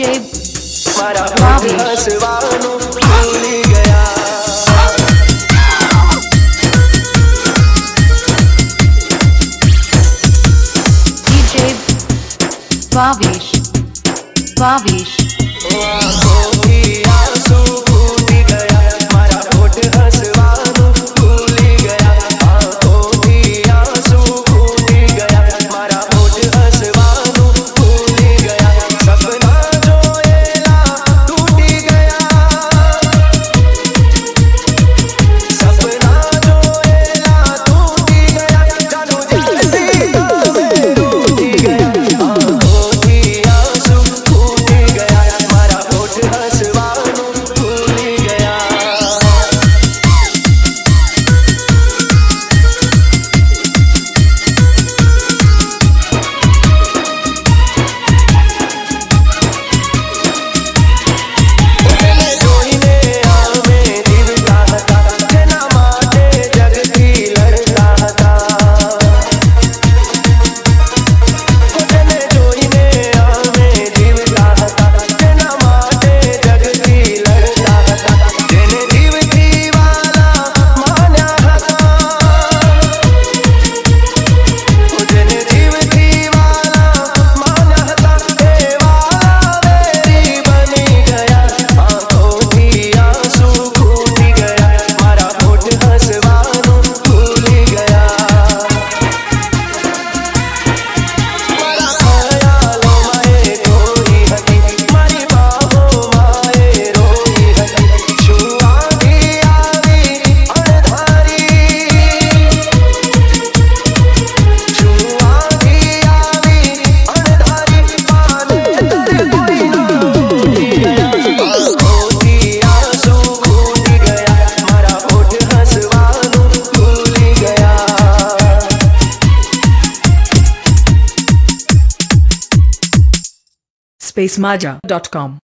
पीछे मारा हंसवानू भूली गया पीछे भावेश भावेश spacemaja.com